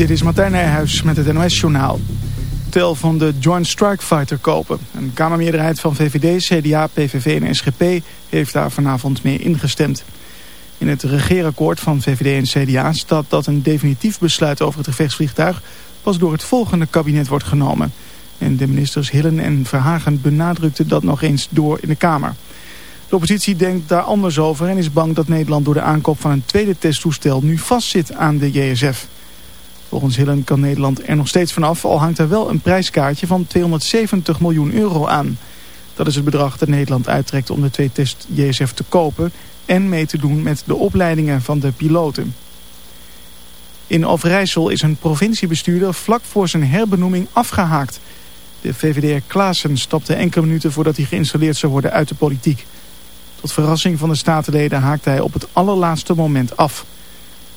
Dit is Martijn Nijhuis met het NOS-journaal. Tel van de Joint Strike Fighter kopen. Een kamermeerderheid van VVD, CDA, PVV en SGP heeft daar vanavond mee ingestemd. In het regeerakkoord van VVD en CDA staat dat een definitief besluit over het gevechtsvliegtuig pas door het volgende kabinet wordt genomen. En de ministers Hillen en Verhagen benadrukten dat nog eens door in de Kamer. De oppositie denkt daar anders over en is bang dat Nederland door de aankoop van een tweede testtoestel nu vastzit aan de JSF. Volgens Hillen kan Nederland er nog steeds vanaf, al hangt er wel een prijskaartje van 270 miljoen euro aan. Dat is het bedrag dat Nederland uittrekt om de twee test JSF te kopen en mee te doen met de opleidingen van de piloten. In Overijssel is een provinciebestuurder vlak voor zijn herbenoeming afgehaakt. De VVD'er Klaassen stapte enkele minuten voordat hij geïnstalleerd zou worden uit de politiek. Tot verrassing van de statenleden haakte hij op het allerlaatste moment af.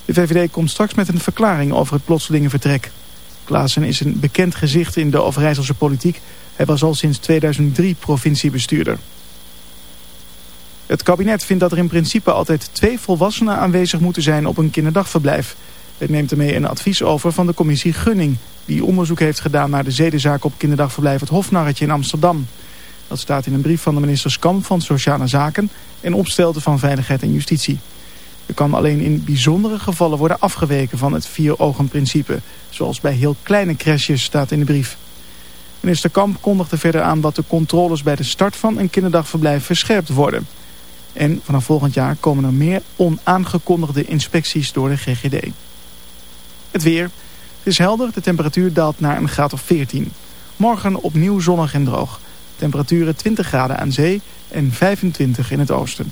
De VVD komt straks met een verklaring over het plotselinge vertrek. Klaassen is een bekend gezicht in de Overijsselse politiek. Hij was al sinds 2003 provinciebestuurder. Het kabinet vindt dat er in principe altijd twee volwassenen aanwezig moeten zijn op een kinderdagverblijf. Het neemt ermee een advies over van de commissie Gunning... die onderzoek heeft gedaan naar de zedenzaak op kinderdagverblijf Het Hofnarretje in Amsterdam. Dat staat in een brief van de minister Kam van Sociale Zaken... en opstelten van Veiligheid en Justitie. Er kan alleen in bijzondere gevallen worden afgeweken van het vier-ogen-principe... zoals bij heel kleine crashes staat in de brief. Minister Kamp kondigde verder aan dat de controles bij de start van een kinderdagverblijf verscherpt worden... En vanaf volgend jaar komen er meer onaangekondigde inspecties door de GGD. Het weer. Het is helder, de temperatuur daalt naar een graad of 14. Morgen opnieuw zonnig en droog. Temperaturen 20 graden aan zee en 25 in het oosten.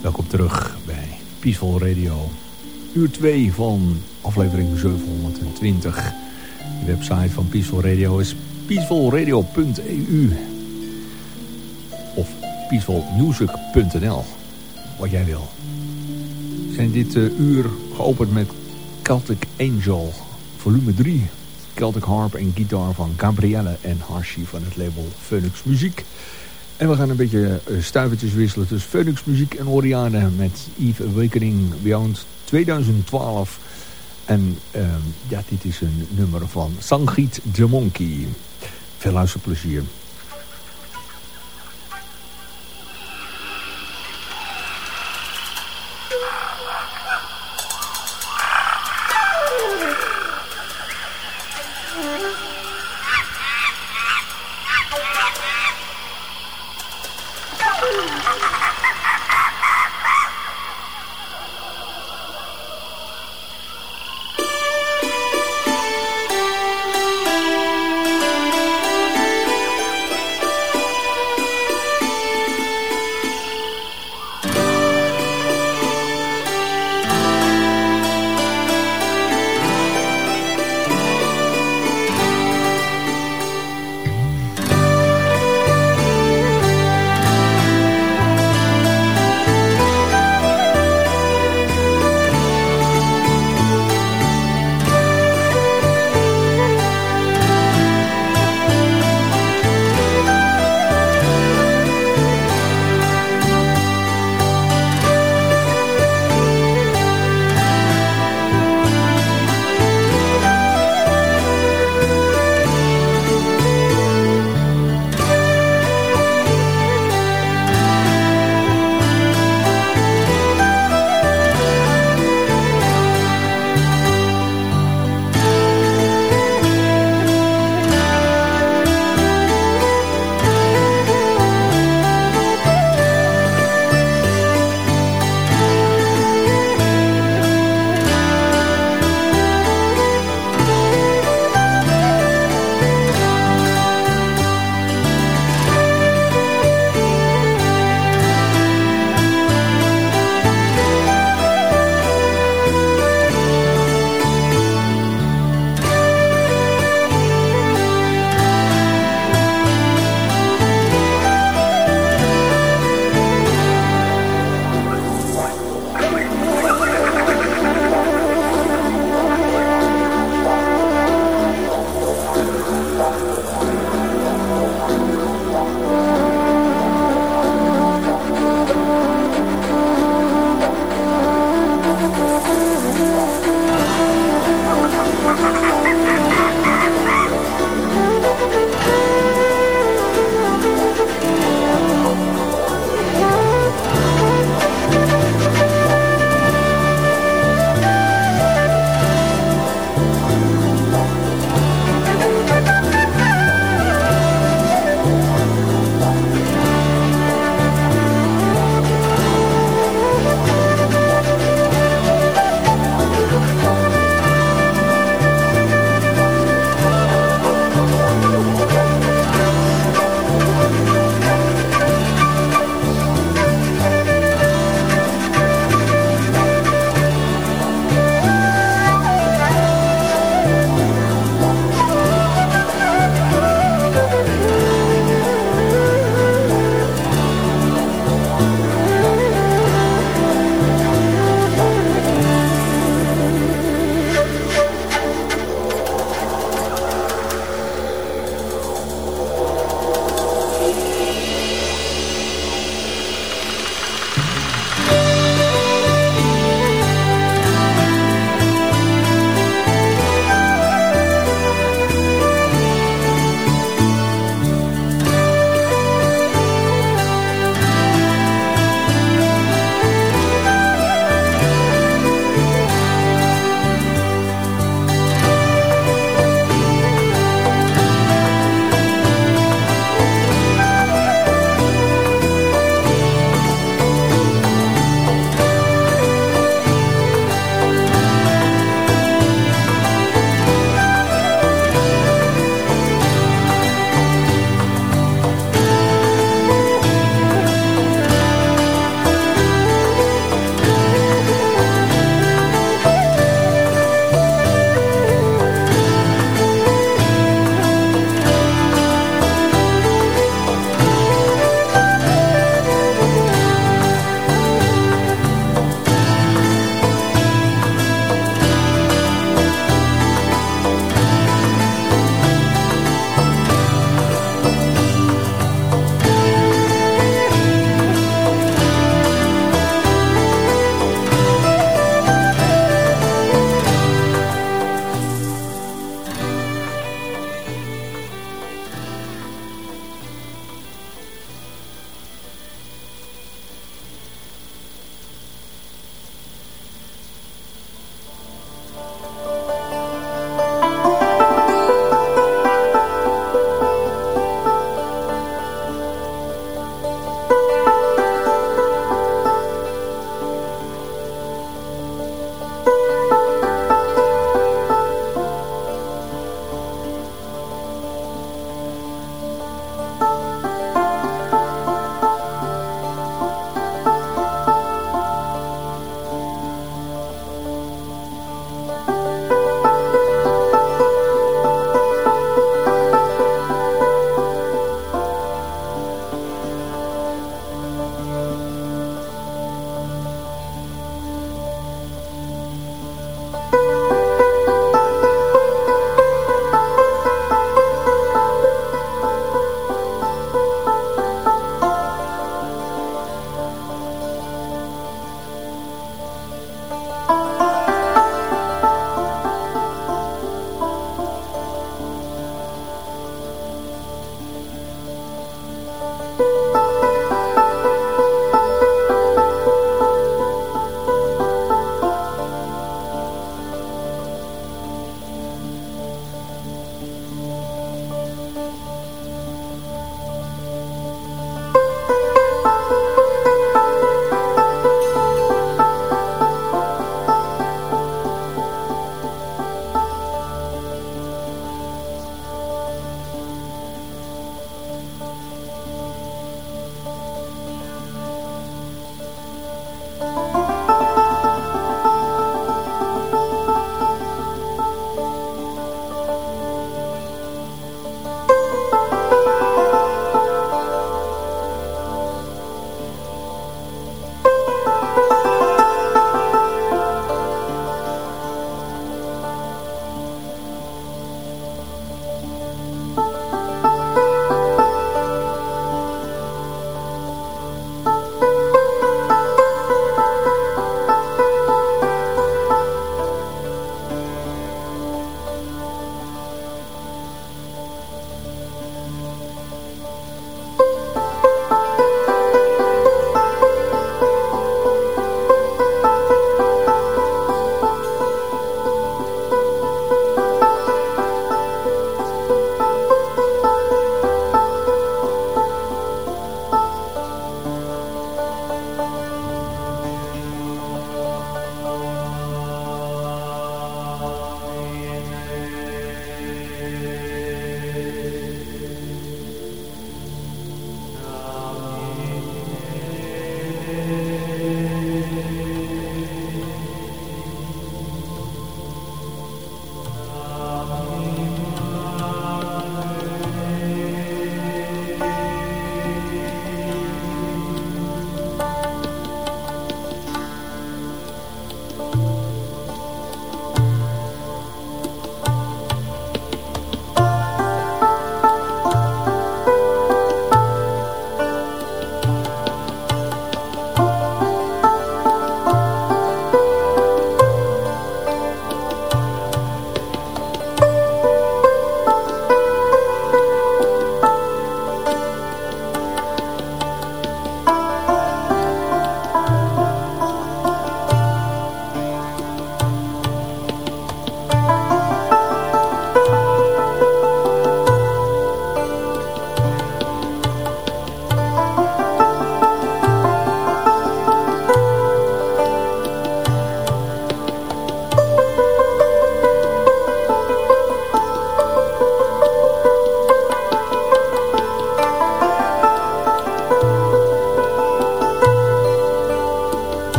Welkom terug bij Peaceful Radio. Uur 2 van aflevering 720. De website van Peaceful Radio is peacefulradio.eu of peacefulmusic.nl, wat jij wil. We zijn dit uh, uur geopend met Celtic Angel, volume 3. Celtic harp en gitaar van Gabrielle en Harshi van het label Phoenix Muziek. En we gaan een beetje uh, stuivertjes wisselen tussen Phoenix Muziek en Oriane met Eve Awakening Beyond 2012. En uh, ja, dit is een nummer van Sangeet de Monkey. Veel luisterplezier. Ja,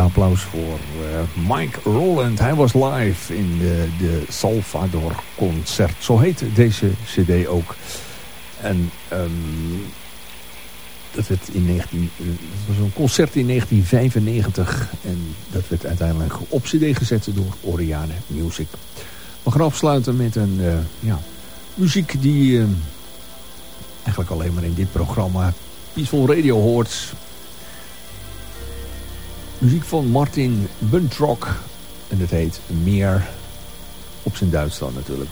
applaus voor uh, Mike Roland. Hij was live in de, de Salvador Concert. Zo heet deze cd ook. En um, dat werd in 19, het was een concert in 1995. En dat werd uiteindelijk op cd gezet door Oriane Music. We gaan afsluiten met een uh, ja, muziek die uh, eigenlijk alleen maar in dit programma Peaceful Radio hoort. Muziek van Martin Buntrock. En het heet Meer. Op zijn Duitsland natuurlijk.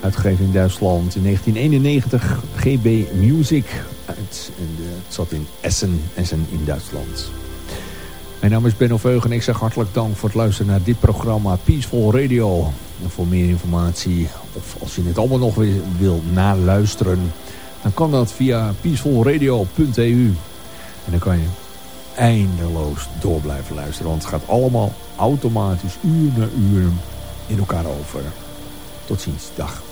Uitgegeven in Duitsland in 1991. GB Music. En het zat in Essen. Essen in Duitsland. Mijn naam is Benno Veug en ik zeg hartelijk dank voor het luisteren naar dit programma Peaceful Radio. En voor meer informatie, of als je het allemaal nog weer wil naluisteren, dan kan dat via peacefulradio.eu. En dan kan je eindeloos door blijven luisteren. Want het gaat allemaal automatisch uur na uur in elkaar over. Tot ziens. Dag.